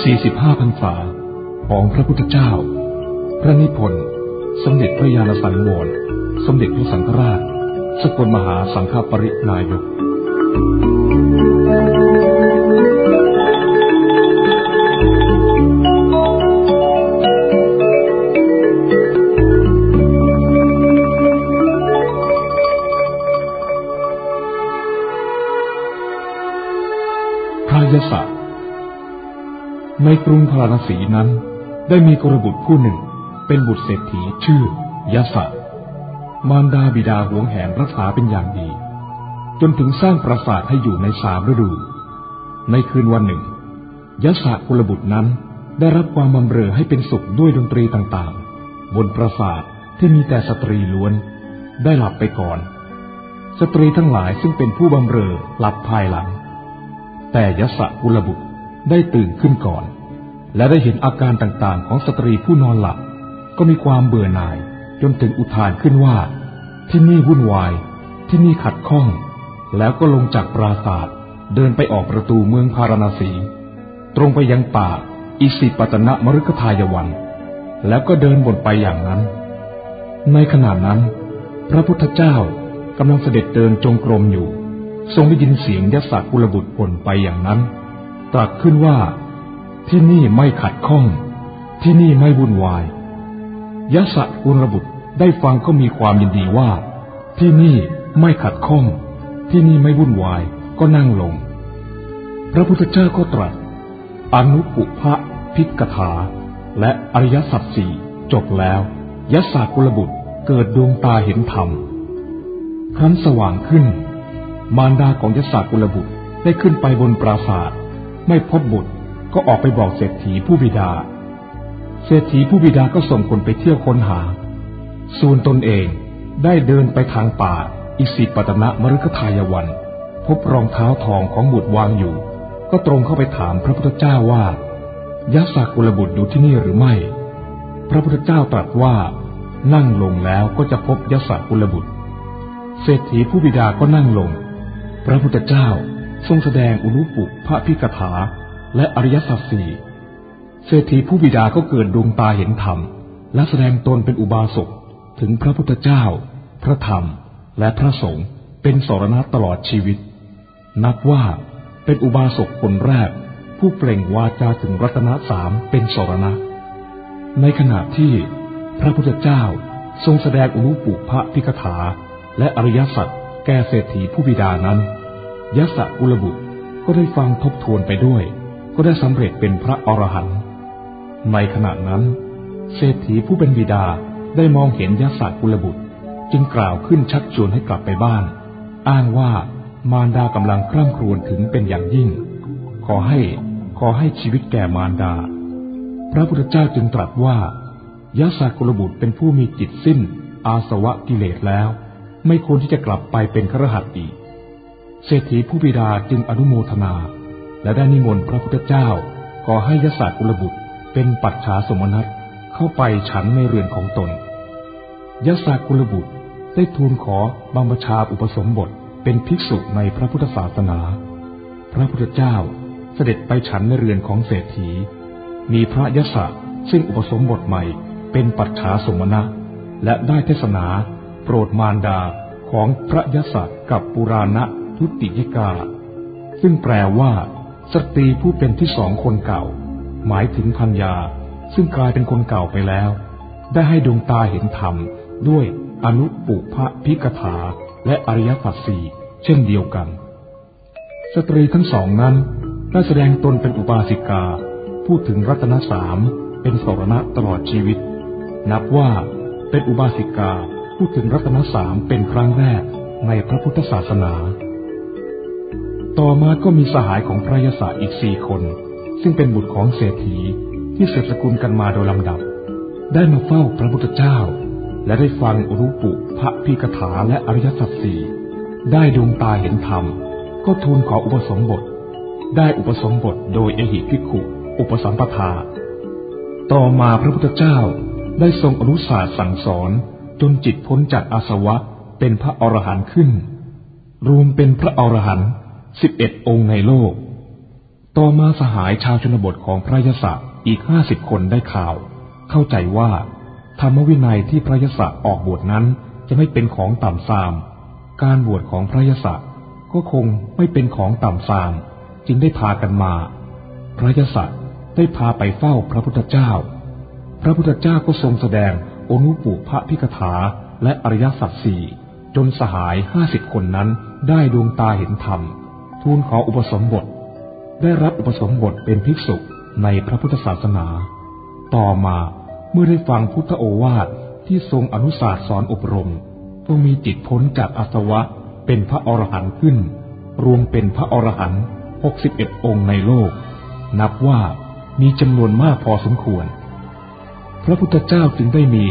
45พรรษาของพระพุทธเจ้า พระนิพนธ์ สมเด็จพระยาณสังวร สมเด็จพระสังฆราช สกลมหาสังฆปรินายก กรุงพาราณสีนั้น ได้มีกรบุตรผู้หนึ่ง เป็นบุตรเศรษฐีชื่อยศะมารดาบิดาหวงแหนรักษาเป็นอย่างดี จนถึงสร้างปราสาทให้อยู่ในสามฤดู ในคืนวันหนึ่งยศะกุลบุตรนั้นได้รับความบำเรอให้เป็นสุขด้วยดนตรีต่างๆ บนปราสาทที่มีแต่สตรีล้วน ได้หลับไปก่อน สตรีทั้งหลายซึ่งเป็นผู้บำเรอหลับภายหลัง แต่ยศกุลบุตรได้ตื่นขึ้นก่อน และได้เห็นอาการต่างๆ ของสตรีผู้นอนหลับ ก็มีความเบื่อหน่ายจนถึงอุทานขึ้นว่า ที่นี่วุ่นวาย ที่นี่ขัดข้อง แล้วก็ลงจากปราศาสตร์เดินไปออกประตูเมืองพาราณสี ตรงไปยังป่าอิสิปตนะมฤคทายวัน แล้วก็เดินบนไปอย่างนั้น ในขณะนั้น พระพุทธเจ้ากำลังเสด็จเดินจงกรมอยู่ ทรงได้ยินเสียงยศกุลบุตรบ่นไปอย่างนั้น ตรัสขึ้นว่า ที่นี่ไม่ขัดข้อง ที่นี่ไม่วุ่นวายยศกุลบุตรได้ฟังก็มีความยินดีว่า ที่นี่ไม่ขัดข้อง ที่นี่ไม่วุ่นวายก็นั่งลง พระพุทธเจ้าก็ตรัส อนุปุพะพิกถา และอริยสัจสี่จบแล้วยศกุลบุตรเกิดดวงตาเห็นธรรม ครั้นสว่างขึ้น มารดาของยศกุลบุตรได้ขึ้นไปบนปราศาสตร์ไม่พบบุตร ก็ออกไปบอกเศรษฐีผู้บิดา เศรษฐีผู้บิดาก็ส่งคนไปเที่ยวค้นหา ส่วนตนเองได้เดินไปทางป่าอิสิปตนะมฤคทายวัน พบรองเท้าทองของบุตรวางอยู่ ก็ตรงเข้าไปถามพระพุทธเจ้าว่ายศกุลบุตรอยู่ที่นี่หรือไม่ พระพุทธเจ้าตรัสว่า นั่งลงแล้วก็จะพบยศกุลบุตร เศรษฐีผู้บิดาก็นั่งลง พระพุทธเจ้าทรงแสดงอุลุปุพระพิกถา และอริยสัจสี่เศรษฐีผู้บิดาก็เกิดดวงตาเห็นธรรม และแสดงตนเป็นอุบาสกถึงพระพุทธเจ้า พระธรรม และพระสงฆ์เป็นสรณะตลอดชีวิต นับว่าเป็นอุบาสกคนแรก ผู้เปล่งวาจาถึงรัตนสามเป็นสรณะ ในขณะที่พระพุทธเจ้าทรงแสดงอุลุปุพระพิกถา และอริยสัจแก่เศรษฐีผู้บิดานั้นยศกุลบุตรก็ได้ฟังทบทวนไปด้วย ก็ได้สำเร็จเป็นพระอรหันต์ในขณะนั้น เศรษฐีผู้เป็นบิดาได้มองเห็นยศากุลบุตร จึงกล่าวขึ้นชักชวนให้กลับไปบ้าน อ้างว่ามารดากำลังคร่ำครวญถึงเป็นอย่างยิ่ง ขอให้ขอให้ชีวิตแก่มารดา พระพุทธเจ้าจึงตรัสว่ายศากุลบุตรเป็นผู้มีจิตสิ้น อาสวะกิเลสแล้ว ไม่ควรที่จะกลับไปเป็นครหัสอีกเศรษฐีผู้บิดาจึงอนุโมทนา และได้นิมนต์พระพุทธเจ้าขอให้ยศกุลบุตรเป็นปัจฉาสมนัตเข้าไปฉันในเรือนของตนยศกุลบุตรได้ทูลขอบำบัชาอุปสมบทเป็นภิกษุในพระพุทธศาสนา พระพุทธเจ้าเสด็จไปฉันในเรือนของเศรษฐี มีพระยศซึ่งอุปสมบทใหม่เป็นปัจฉาสมณะ และได้เทศนาโปรดมารดาของพระยศกับปุราณะทุติยิกา ซึ่งแปลว่า สตรีผู้เป็นที่สองคนเก่า หมายถึงพัญญา ซึ่งกลายเป็นคนเก่าไปแล้ว ได้ให้ดวงตาเห็นธรรม ด้วยอนุปุพะพิกถาและอริยสัจสี่เช่นเดียวกัน สตรีทั้งสองนั้นได้แสดงตนเป็นอุบาสิกา พูดถึงรัตนสามเป็นสรณะตลอดชีวิต นับว่าเป็นอุบาสิกาพูดถึงรัตนสามเป็นครั้งแรกในพระพุทธศาสนา ต่อมาก็มีสหายของพระยศอีกสี่คน ซึ่งเป็นบุตรของเศรษฐีที่สืบสกุลกันมาโดยลำดับ ได้มาเฝ้าพระพุทธเจ้า และได้ฟังอรุปุพระพิกถาและอริยสัจสี่ได้ดวงตาเห็นธรรม ก็ทูลขออุปสมบท ได้อุปสมบทโดยเอหิภิกขุ อุปสัมปทา ต่อมาพระพุทธเจ้าได้ทรงอนุสาสสั่งสอนจนจิตพ้นจากอาสวะเป็นพระอรหันต์ขึ้น รวมเป็นพระอรหันต์ สิบเอ็ดองค์ในโลก ต่อมาสหายชาวชนบทของพระยศอีกห้าสิบคนได้ข่าว เข้าใจว่า ธรรมวินัยที่พระยศออกบวชนั้นจะไม่เป็นของต่ำทราม การบวชของพระยศก็คงไม่เป็นของต่ำทราม จึงได้พากันมา พระยศได้พาไปเฝ้าพระพุทธเจ้า พระพุทธเจ้าก็ทรงแสดงอนุปุพระพิกถาและอริยสัจสี่จนสหายห้าสิบคนนั้นได้ดวงตาเห็นธรรม ทูลขออุปสมบท ได้รับอุปสมบทเป็นภิกษุในพระพุทธศาสนา ต่อมาเมื่อได้ฟังพุทธโอวาทที่ทรงอนุสาสสอนอบรม ก็มีจิตพ้นจากอาสวะเป็นพระอรหันต์ขึ้น รวมเป็นพระอรหันต์หกสิบเอ็ดองค์ในโลก นับว่ามีจำนวนมากพอสมควร พระพุทธเจ้าจึงได้มี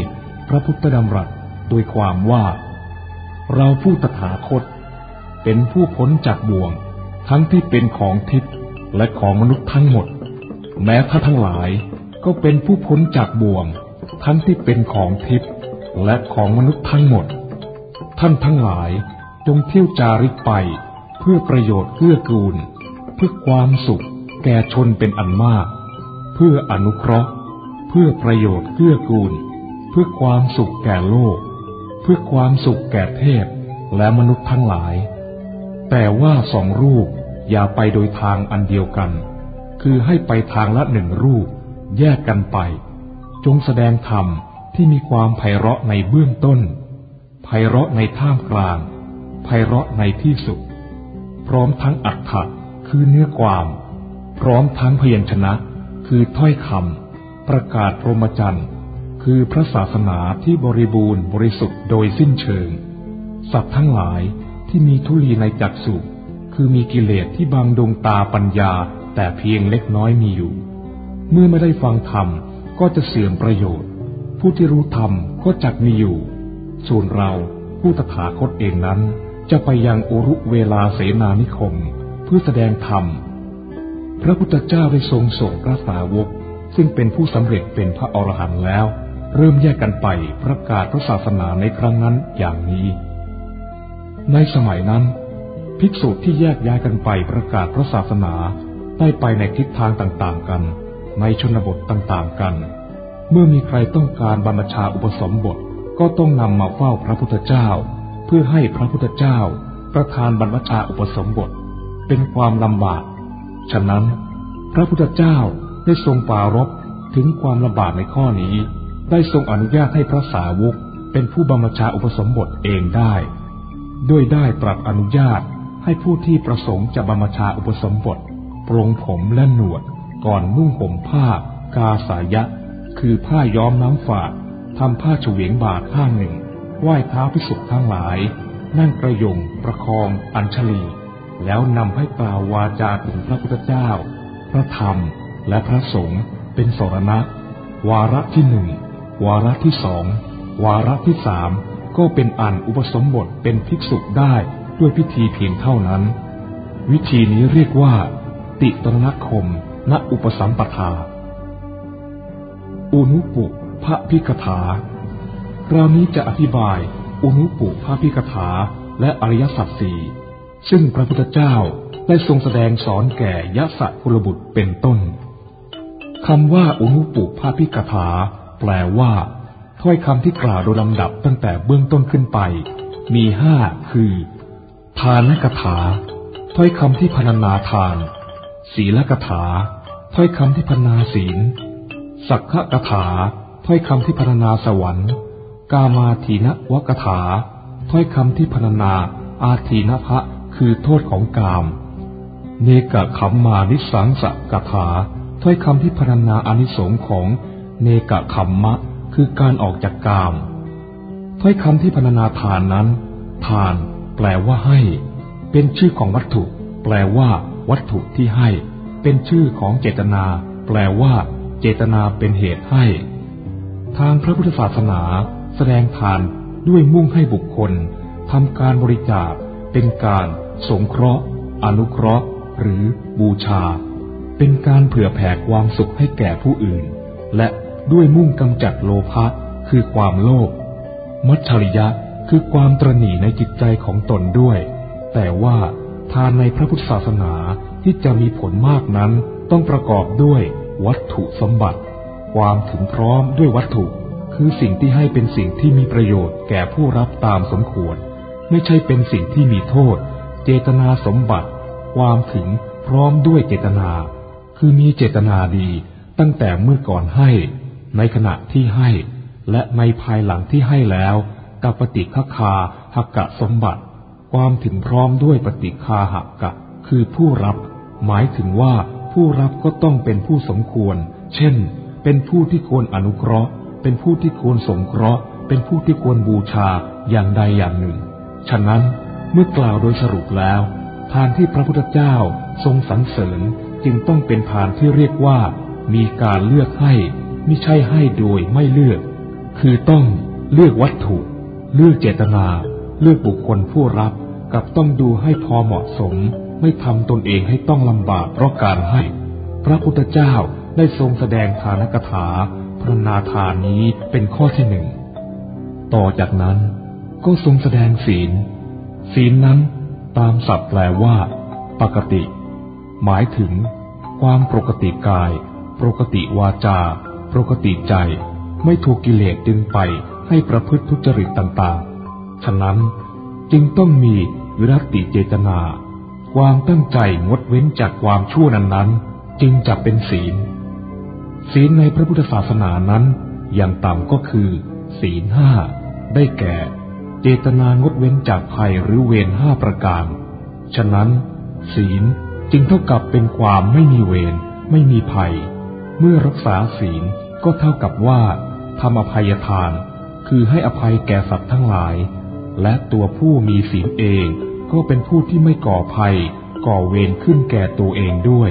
พระพุทธดำรัสโดยความว่า เราผู้ตถาคต เป็นผู้พ้นจากบ่วง ทั้งที่เป็นของทิพย์และของมนุษย์ทั้งหมด แม้ท่านทั้งหลายก็เป็นผู้พ้นจากบ่วง ทั้งที่เป็นของทิพย์และของมนุษย์ทั้งหมด ท่านทั้งหลายจงเที่ยวจาริกไปเพื่อประโยชน์เกื้อกูล เพื่อความสุขแก่ชนเป็นอันมาก เพื่ออนุเคราะห์ เพื่อประโยชน์เกื้อกูล เพื่อความสุขแก่โลก เพื่อความสุขแก่เทพและมนุษย์ทั้งหลาย แต่ว่าสองรูป อย่าไปโดยทางอันเดียวกัน คือให้ไปทางละหนึ่งรูป แยกกันไป จงแสดงธรรมที่มีความไพเราะในเบื้องต้น ไพเราะในท่ามกลาง ไพเราะในที่สุด พร้อมทั้งอัตถะคือเนื้อความ พร้อมทั้งพยัญชนะ คือถ้อยคำประกาศพรหมจรรย์ คือพระศาสนาที่บริบูรณ์บริสุทธิ์โดยสิ้นเชิง สัตว์ทั้งหลายที่มีทุลีในจักสุ คือมีกิเลสที่บังดวงตาปัญญา แต่เพียงเล็กน้อยมีอยู่ เมื่อไม่ได้ฟังธรรมก็จะเสื่อมประโยชน์ ผู้ที่รู้ธรรมก็จักมีอยู่ ส่วนเราผู้ตถาคตเองนั้น จะไปยังอรุเวลาเสนานิคม เพื่อแสดงธรรม พระพุทธเจ้าได้ทรงส่งพระสาวก ซึ่งเป็นผู้สำเร็จเป็นพระอรหันต์แล้ว เริ่มแยกกันไปประกาศพระศาสนาในครั้งนั้นอย่างนี้ ในสมัยนั้น ภิกษุที่แยกย้ายกันไปประกาศพระศาสนาได้ไปในทิศทางต่างๆกัน ในชนบทต่างๆกัน เมื่อมีใครต้องการบรรพชาอุปสมบทก็ต้องนำมาเฝ้าพระพุทธเจ้า เพื่อให้พระพุทธเจ้าประทานบรรพชาอุปสมบท เป็นความลำบาก ฉะนั้น พระพุทธเจ้าได้ทรงปารบถึงความลำบากในข้อนี้ ได้ทรงอนุญาตให้พระสาวกเป็นผู้บรรพชาอุปสมบทเองได้ ด้วยได้ตรัสอนุญาต ให้ผู้ที่ประสงค์จะบรรพชาอุปสมบทปรงผมและหนวด ก่อนนุ่งห่มผ้ากาสายะ คือผ้าย้อมน้ำฝาดทำผ้าเฉวียงบาทข้างหนึ่งไหว้เท้าพิสุทั้งหลาย นั่งประยงประคอง อัญชลี แล้วนำให้กล่าววาจาถึงพระพุทธเจ้า พระธรรมและพระสงฆ์เป็นสรณะ วาระที่หนึ่งวาระที่สองวาระที่สามก็เป็นอันอุปสมบทเป็นภิกษุได้ ด้วยพิธีเพียงเท่านั้น วิธีนี้เรียกว่า ติตรณคม ณอุปสัมปทา อุนุปุพระพิกถาคราวนี้จะอธิบายอุนุปุภาพิกถาและอริยสัจสี่ซึ่งพระพุทธเจ้าได้ทรงแสดงสอนแก่ยะสะกุลบุตรเป็นต้นคำว่าอุนุปุภาพิกถา แปลว่าถ้อยคำที่กล่าวโดยลำดับตั้งแต่เบื้องต้นขึ้นไป มีห้าคือ ทานกถา ถ้อยคำที่พรรณนาทาน ศีลกถา ถ้อยคำที่พรรณนาศีล สักขกถา ถ้อยคำที่พรรณนาสวรรค์ กามาทีนวกถา ถ้อยคำที่พรรณนาอาทีนภะคือโทษของกาม เนกะขมมานิสังสกถา ถ้อยคำที่พรรณนาอนิสงของเนกะขมมะ คือการออกจากกาม ถ้อยคำที่พรรณนาทานนั้น ทาน แปลว่าให้ เป็นชื่อของวัตถุ แปลว่า วัตถุที่ให้ เป็นชื่อของเจตนา แปลว่า เจตนาเป็นเหตุให้ ทางพระพุทธศาสนา แสดงทานด้วยมุ่งให้บุคคลทำการบริจาค เป็นการ สงเคราะห์ อนุเคราะห์ หรือบูชา เป็นการเผื่อแผ่ความสุขให้แก่ผู้อื่น และด้วยมุ่งกำจัดโลภะคือความโลภมัจฉริยะ คือความตรณีในจิตใจของตนด้วย แต่ว่าทานในพระพุทธศาสนาที่จะมีผลมากนั้นต้องประกอบด้วยวัตถุสมบัติ ความถึงพร้อมด้วยวัตถุ คือสิ่งที่ให้เป็นสิ่งที่มีประโยชน์แก่ผู้รับตามสมควร ไม่ใช่เป็นสิ่งที่มีโทษ เจตนาสมบัติ ความถึงพร้อมด้วยเจตนา คือมีเจตนาดีตั้งแต่เมื่อก่อนให้ ในขณะที่ให้ และในภายหลังที่ให้แล้ว กับปฏิฆคาหักกะสมบัติ ความถึงพร้อมด้วยปฏิคาหักกะ คือผู้รับ หมายถึงว่าผู้รับก็ต้องเป็นผู้สมควร เช่น เป็นผู้ที่ควรอนุเคราะห์ เป็นผู้ที่ควรสงเคราะห์ เป็นผู้ที่ควรบูชาอย่างใดอย่างหนึ่ง ฉะนั้นเมื่อกล่าวโดยสรุปแล้ว ทานที่พระพุทธเจ้าทรงสรรเสริญจึงต้องเป็นทานที่เรียกว่า มีการเลือกให้ไม่ใช่ให้โดยไม่เลือก คือต้องเลือกวัตถุ เลือกเจตนา เลือกบุคคลผู้รับกับต้องดูให้พอเหมาะสม ไม่ทำตนเองให้ต้องลำบากเพราะการให้ พระพุทธเจ้าได้ทรงแสดงทานกถาพรณนาทานนี้เป็นข้อที่หนึ่ง ต่อจากนั้นก็ทรงแสดงศีล ศีลนั้นตามศัพท์แปลว่า ปกติ หมายถึง ความปกติกาย ปกติวาจา ปกติใจ ไม่ถูกกิเลสดึงไป ให้ประพฤติทุจริตต่างๆ ฉะนั้นจึงต้องมีวิรัติเจตนา ความตั้งใจงดเว้นจากความชั่วนั้นๆ จึงจะเป็นศีล ศีลในพระพุทธศาสนานั้นอย่างต่ำก็คือ ศีลห้าได้แก่ เจตนางดเว้นจากภัยหรือเวรห้าประการ ฉะนั้น ศีลจึงเท่ากับเป็นความไม่มีเวรไม่มีภัย เมื่อรักษาศีลก็เท่ากับว่าทำอภัยทาน คือให้อภัยแก่สัตว์ทั้งหลาย และตัวผู้มีศีลเองก็เป็นผู้ที่ไม่ก่อภัย ก่อเวรขึ้นแก่ตัวเองด้วย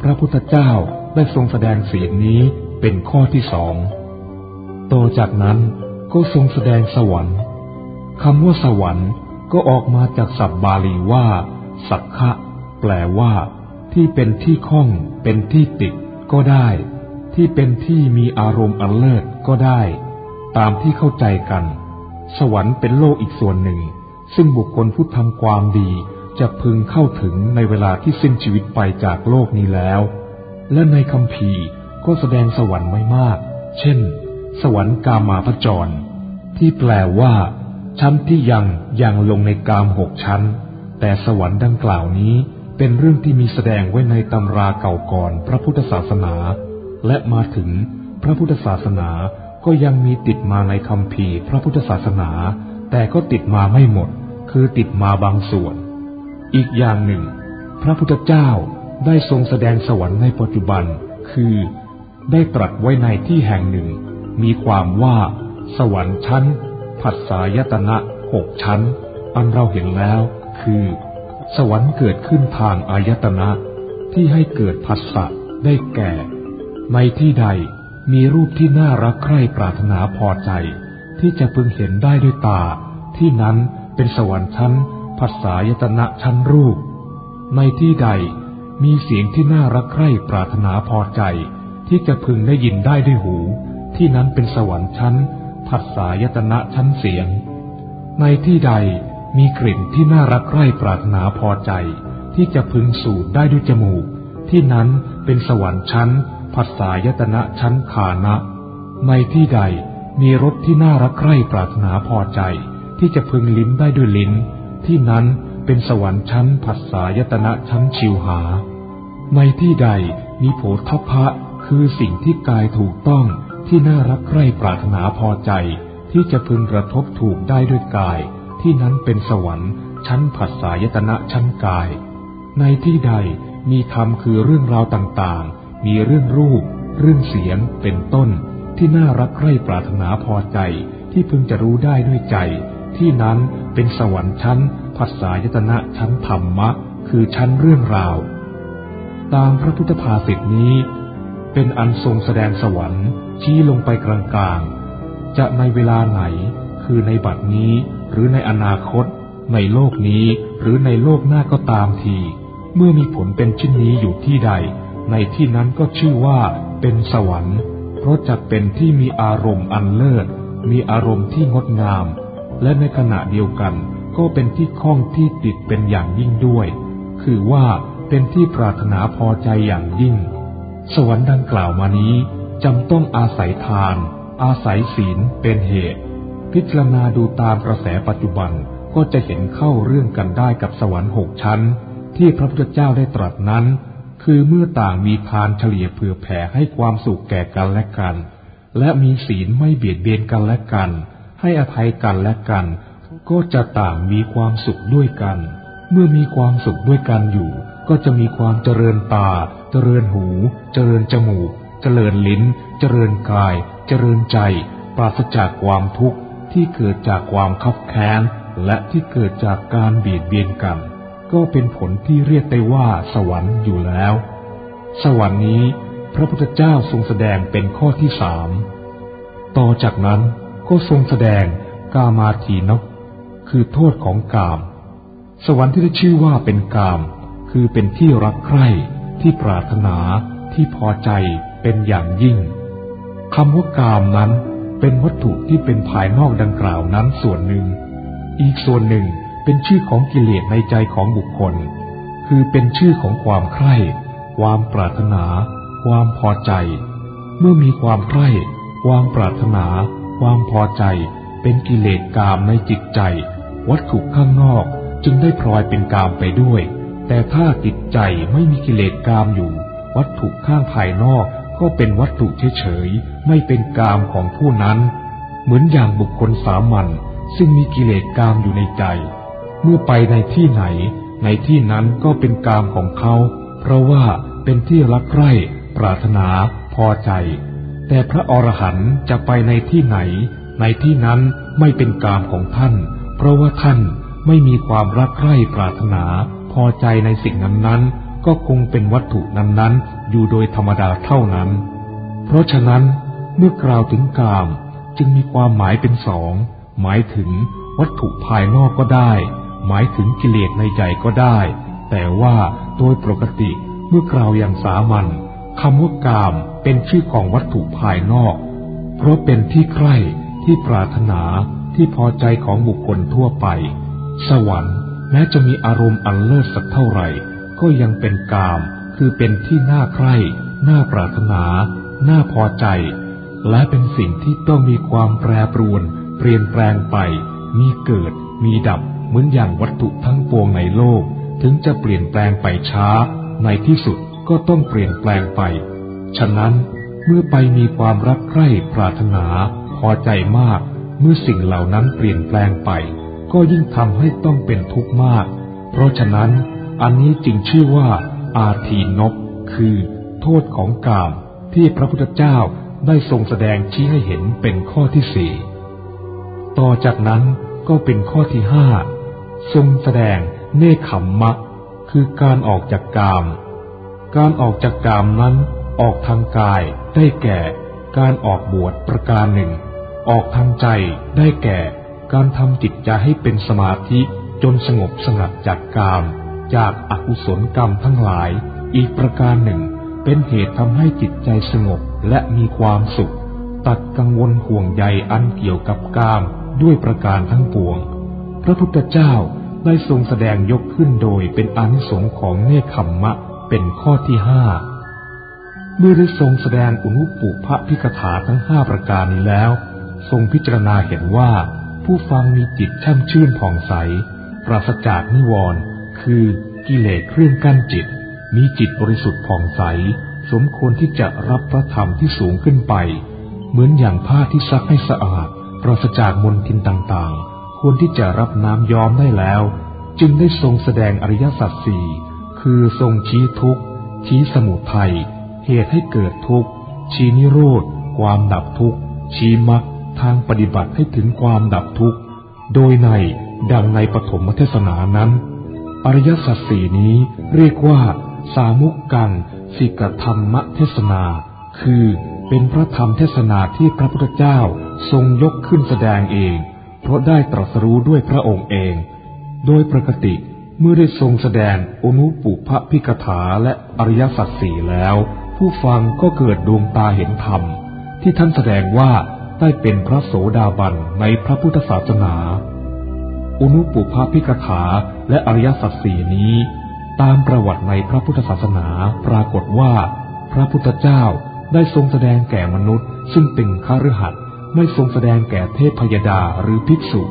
พระพุทธเจ้าได้ทรงแสดงศีลนี้เป็นข้อที่สองต่อจากนั้นก็ทรงแสดงสวรรค์คำว่าสวรรค์ก็ออกมาจากศัพท์บาลีว่า สักขะ แปลว่า ที่เป็นที่ข้อง เป็นที่ติดก็ได้ ที่เป็นที่มีอารมณ์อันเลิศก็ได้ ตามที่เข้าใจกัน สวรรค์เป็นโลกอีกส่วนหนึ่ง ซึ่งบุคคลผู้ทำความดีจะพึงเข้าถึงในเวลาที่สิ้นชีวิตไปจากโลกนี้แล้ว และในคำพีก็แสดงสวรรค์ไม่มาก เช่น สวรรค์กามาพจร ที่แปลว่า ชั้นที่ยังยังลงในกามหกชั้น แต่สวรรค์ดังกล่าวนี้เป็นเรื่องที่มีแสดงไว้ในตำราเก่าก่อนพระพุทธศาสนา และมาถึงพระพุทธศาสนา ก็ยังมีติดมาในคำพีพระพุทธศาสนา แต่ก็ติดมาไม่หมด คือติดมาบางส่วน อีกอย่างหนึ่ง พระพุทธเจ้าได้ทรงแสดงสวรรค์ในปัจจุบัน คือ ได้ตรัสไว้ในที่แห่งหนึ่ง มีความว่า สวรรค์ชั้น ผัสสายตนะหกชั้น อันเราเห็นแล้ว คือ สวรรค์เกิดขึ้นทางอายตนะ ที่ให้เกิดผัสสะได้แก่ ในที่ใด มีรูปที่น่ารักใคร่ปรารถนาพอใจ ที่จะพึงเห็นได้ด้วยตา ที่นั้นเป็นสวรรค์ชั้นภาษายตนะชั้นรูป ในที่ใดมีเสียงที่น่ารักใคร่ปรารถนาพอใจ ที่จะพึงได้ยินได้ด้วยหู ที่นั้นเป็นสวรรค์ชั้นภาษายตนะชั้นเสียง ในที่ใดมีกลิ่นที่น่ารักใคร่ปรารถนาพอใจ ที่จะพึงสูดได้ด้วยจมูก ที่นั้นเป็นสวรรค์ชั้น ภาษายตนะชั้นขานะ ในที่ใดมีรสที่น่ารักใคร่ปรารถนาพอใจ ที่จะพึงลิ้มได้ด้วยลิ้น ที่นั้นเป็นสวรรค์ชั้นผัสสายตนะชั้นชิวหา ในที่ใดมีโผฏฐพะคือสิ่งที่กายถูกต้องที่น่ารักใคร่ปรารถนาพอใจ ที่จะพึงกระทบถูกได้ด้วยกาย ที่นั้นเป็นสวรรค์ ชั้นผัสสายตนะชั้นกาย ในที่ใดมีธรรมคือเรื่องราวต่างๆ มีเรื่องรูป เรื่องเสียง เป็นต้น ที่น่ารักใคร่ปรารถนาพอใจ ที่พึงจะรู้ได้ด้วยใจ ที่นั้นเป็นสวรรค์ชั้นภาษายตนะชั้นธรรมะ คือชั้นเรื่องราว ตามพระพุทธภาษิตนี้ เป็นอันทรงแสดงสวรรค์ ชี้ลงไปกลางๆ จะในเวลาไหน คือในบัดนี้ หรือในอนาคต ในโลกนี้ หรือในโลกหน้าก็ตามที เมื่อมีผลเป็นชิ้นนี้อยู่ที่ใด ในที่นั้นก็ชื่อว่าเป็นสวรรค์ เพราะจะเป็นที่มีอารมณ์อันเลิศ มีอารมณ์ที่งดงาม และในขณะเดียวกันก็เป็นที่ข้องที่ติดเป็นอย่างยิ่งด้วย คือว่าเป็นที่ปรารถนาพอใจอย่างยิ่ง สวรรค์ดังกล่าวมานี้จำต้องอาศัยทาน อาศัยศีลเป็นเหตุ พิจารณาดูตามกระแสปัจจุบันก็จะเห็นเข้าเรื่องกันได้กับสวรรค์หกชั้น ที่พระพุทธเจ้าได้ตรัสนั้น คือเมื่อต่างมีทานเฉลี่ยเผื่อแผ่ให้ความสุขแก่กันและกัน และมีศีลไม่เบียดเบียนกันและกัน ให้อภัยกันและกัน ก็จะต่างมีความสุขด้วยกัน เมื่อมีความสุขด้วยกันอยู่ ก็จะมีความเจริญตา เจริญหู เจริญจมูก เจริญลิ้น เจริญกาย เจริญใจ ปราศจากความทุกข์ที่เกิดจากความคับแค้น และที่เกิดจากการเบียดเบียนกัน ก็เป็นผลที่เรียกได้ว่าสวรรค์อยู่แล้ว สวรรค์นี้พระพุทธเจ้าทรงแสดงเป็นข้อที่สามต่อจากนั้นก็ทรงแสดงกามาทีนกคือโทษของกาม สวรรค์ที่ได้ชื่อว่าเป็นกาม คือเป็นที่รักใคร่ที่ปรารถนาที่พอใจเป็นอย่างยิ่งคำว่ากามนั้นเป็นวัตถุที่เป็นภายนอกดังกล่าวนั้นส่วนหนึ่ง อีกส่วนหนึ่ง เป็นชื่อของกิเลสในใจของบุคคล คือเป็นชื่อของความใคร่ความปรารถนา ความพอใจ เมื่อมีความใคร่ความปรารถนา ความพอใจ เป็นกิเลสกามในจิตใจ วัตถุข้างนอกจึงได้พลอยเป็นกามไปด้วย แต่ถ้าจิตใจไม่มีกิเลสกามอยู่ วัตถุข้างภายนอกก็เป็นวัตถุเฉยๆไม่เป็นกามของผู้นั้น เหมือนอย่างบุคคลสามัญซึ่งมีกิเลสกามอยู่ในใจ เมื่อไปในที่ไหน ในที่นั้นก็เป็นกามของเขา เพราะว่าเป็นที่รักใคร่ปรารถนาพอใจ แต่พระอรหันต์จะไปในที่ไหน ในที่นั้นไม่เป็นกามของท่าน เพราะว่าท่านไม่มีความรักใคร่ปรารถนา พอใจในสิ่งนั้นๆ ก็คงเป็นวัตถุนั้นๆ อยู่โดยธรรมดาเท่านั้น เพราะฉะนั้นเมื่อกล่าวถึงกาม จึงมีความหมายเป็นสอง หมายถึงวัตถุภายนอกก็ได้ หมายถึงกิเลสในใจก็ได้ แต่ว่าโดยปกติเมื่อกล่าวอย่างสามัญคำว่ากามเป็นชื่อของวัตถุภายนอก เพราะเป็นที่ใคร่ที่ปรารถนาที่พอใจของบุคคลทั่วไป สวรรค์แม้จะมีอารมณ์อันเลิศสักเท่าไหร่ ก็ยังเป็นกาม คือเป็นที่น่าใคร่น่าปรารถนา น่าพอใจ และเป็นสิ่งที่ต้องมีความแปรปรวน เปลี่ยนแปลงไป มีเกิด มีดับ เหมือนอย่างวัตถุทั้งปวงในโลก ถึงจะเปลี่ยนแปลงไปช้า ในที่สุดก็ต้องเปลี่ยนแปลงไป ฉะนั้นเมื่อไปมีความรักใคร่ปรารถนา พอใจมาก เมื่อสิ่งเหล่านั้นเปลี่ยนแปลงไป ก็ยิ่งทำให้ต้องเป็นทุกข์มาก เพราะฉะนั้น อันนี้จึงชื่อว่า อาทีนบคือ โทษของกามที่พระพุทธเจ้าได้ทรงแสดงชี้ให้เห็นเป็นข้อที่สี่ ต่อจากนั้นก็เป็นข้อที่ห้า ทรงแสดงเนคขมมะ คือการออกจากกาม การออกจากกามนั้นออกทางกายได้แก่ การออกบวชประการหนึ่ง ออกทางใจได้แก่ การทำจิตใจให้เป็นสมาธิจนสงบสงัดจากกาม จากอากุศลกรรมทั้งหลาย อีกประการหนึ่ง เป็นเหตุทำให้จิตใจสงบและมีความสุข ตัดกังวลห่วงใยอันเกี่ยวกับกามด้วยประการทั้งปวง พระพุทธเจ้าได้ทรงแสดงยกขึ้นโดยเป็นอนิสงค์ของเนคขมมะเป็นข้อที่ห้าเมื่อได้ทรงแสดงอนุปุพระพิกถาทั้งห้าประการนี้แล้ว ทรงพิจารณาเห็นว่า ผู้ฟังมีจิตช่ำชื่นผ่องใส ปราศจากนิวรณ์คือกิเลสเครื่องกั้นจิต มีจิตบริสุทธิ์ผ่องใส สมควรที่จะรับพระธรรมที่สูงขึ้นไป เหมือนอย่างผ้าที่ซักให้สะอาด ปราศจากมลทินต่างๆ ควรที่จะรับน้ำยอมได้แล้ว จึงได้ทรงแสดงอริยสัจสี่คือทรงชี้ทุกข์ ชี้สมุทัยเหตุให้เกิดทุกข์ ชี้นิโรธ ความดับทุกข์ ชี้มรรคทางปฏิบัติให้ถึงความดับทุกข์ โดยในดังในปฐมเทศนานั้น อริยสัจสี่นี้เรียกว่า สามุกกังสิกธรรมเทศนา คือเป็นพระธรรมเทศนาที่พระพุทธเจ้าทรงยกขึ้นแสดงเอง ราะได้ตรัสรู้ด้วยพระองค์เอง โดยปกติเมื่อได้ทรงแสดงอนุปุพพิกถาและอริยสัจสี่แล้ว ผู้ฟังก็เกิดดวงตาเห็นธรรม ที่ท่านแสดงว่าได้เป็นพระโสดาบันในพระพุทธศาสนาอนุปุพพิกถาและอริยสัจสี่นี้ ตามประวัติในพระพุทธศาสนาปรากฏว่า พระพุทธเจ้าได้ทรงแสดงแก่มนุษย์ ซึ่งเป็นคาฤหัส ไม่ทรงแสดงแก่เทพพยดาหรือภิกษุ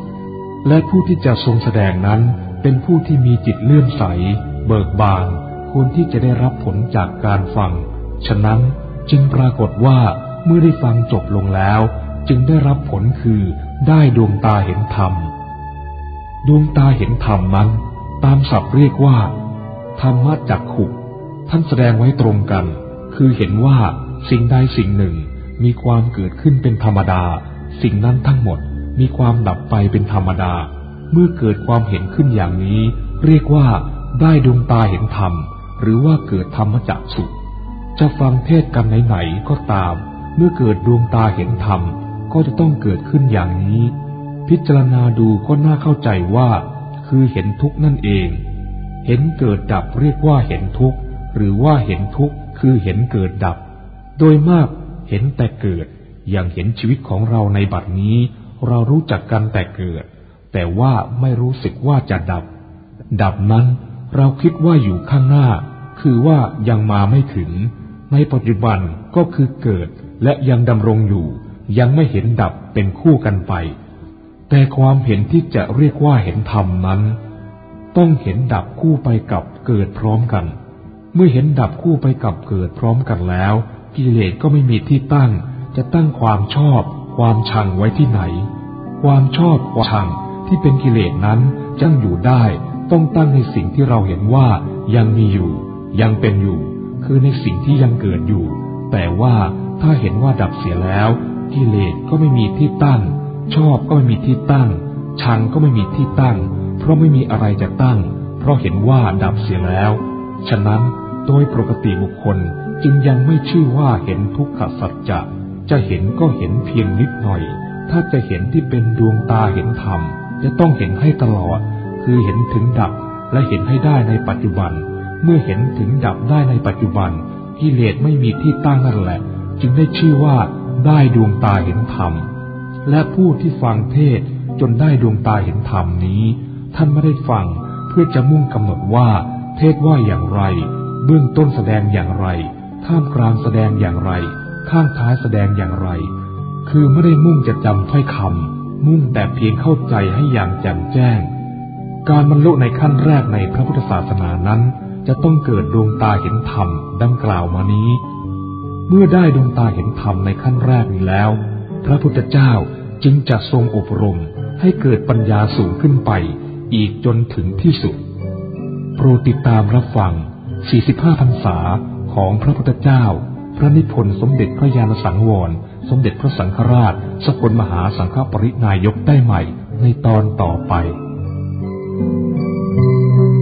และผู้ที่จะทรงแสดงนั้นเป็นผู้ที่มีจิตเลื่อมใส เบิกบานควรที่จะได้รับผลจากการฟัง ฉะนั้นจึงปรากฏว่าเมื่อได้ฟังจบลงแล้ว จึงได้รับผลคือได้ดวงตาเห็นธรรม ดวงตาเห็นธรรมนั้น ตามศัพท์เรียกว่า ธรรมจักขุ ท่านแสดงไว้ตรงกัน คือเห็นว่าสิ่งใดสิ่งหนึ่ง มีความเกิดขึ้นเป็นธรรมดา สิ่งนั้นทั้งหมดมีความดับไปเป็นธรรมดา เมื่อเกิดความเห็นขึ้นอย่างนี้ เรียกว่า ได้ดวงตาเห็นธรรม หรือว่าเกิดธรรมจักสุจะฟังเทศกันไหนๆก็ตาม เมื่อเกิดดวงตาเห็นธรรม ก็จะต้องเกิดขึ้นอย่างนี้ พิจารณาดูก็น่าเข้าใจว่า คือเห็นทุกนั่นเอง เห็นเกิดดับเรียกว่าเห็นทุกหรือว่าเห็นทุกคือเห็นเกิดดับ โดยมาก เห็นแต่เกิด อย่างเห็นชีวิตของเราในบัดนี้ เรารู้จักกันแต่เกิด แต่ว่าไม่รู้สึกว่าจะดับ ดับนั้นเราคิดว่าอยู่ข้างหน้า คือว่ายังมาไม่ถึง ในปัจจุบันก็คือเกิดและยังดำรงอยู่ ยังไม่เห็นดับเป็นคู่กันไป แต่ความเห็นที่จะเรียกว่าเห็นธรรมนั้น ต้องเห็นดับคู่ไปกับเกิดพร้อมกัน เมื่อเห็นดับคู่ไปกับเกิดพร้อมกันแล้ว กิเลสก็ไม่มีที่ตั้ง จะตั้งความชอบ ความชังไว้ที่ไหน ความชอบความชังที่เป็นกิเลสนั้นจังอยู่ได้ ต้องตั้งในสิ่งที่เราเห็นว่ายังมีอยู่ ยังเป็นอยู่ คือในสิ่งที่ยังเกิดอยู่ แต่ว่าถ้าเห็นว่าดับเสียแล้ว กิเลสก็ไม่มีที่ตั้ง ชอบก็ไม่มีที่ตั้ง ชังก็ไม่มีที่ตั้ง เพราะไม่มีอะไรจะตั้ง เพราะเห็นว่าดับเสียแล้ว ฉะนั้นโดยปกติบุคคล จึงยังไม่ชื่อว่าเห็นทุกขสัจจะจะเห็นก็เห็นเพียงนิดหน่อย ถ้าจะเห็นที่เป็นดวงตาเห็นธรรม จะต้องเห็นให้ตลอด คือเห็นถึงดับและเห็นให้ได้ในปัจจุบัน เมื่อเห็นถึงดับได้ในปัจจุบันกิเลสไม่มีที่ตั้งนั่นแหละ จึงได้ชื่อว่าได้ดวงตาเห็นธรรม และผู้ที่ฟังเทศจนได้ดวงตาเห็นธรรมนี้ ท่านไม่ได้ฟังเพื่อจะมุ่งกำหนดว่า เทศว่าอย่างไร เบื้องต้นแสดงอย่างไร ท่ามกลางแสดงอย่างไร ข้างท้ายแสดงอย่างไร คือไม่ได้มุ่งจะจำถ้อยคำมุ่งแต่เพียงเข้าใจให้อย่างแจ่มแจ้ง การบรรลุในขั้นแรกในพระพุทธศาสนานั้น จะต้องเกิดดวงตาเห็นธรรมดังกล่าวมานี้ เมื่อได้ดวงตาเห็นธรรมในขั้นแรกนี้แล้ว พระพุทธเจ้าจึงจะทรงอบรมให้เกิดปัญญาสูงขึ้นไป อีกจนถึงที่สุด โปรดติดตามรับฟัง 45พรรษา ของพระพุทธเจ้า พระนิพนธ์สมเด็จพระยาณสังวร สมเด็จพระสังฆราช สกลมหาสังฆปรินายกได้ใหม่ในตอนต่อไป Thank you.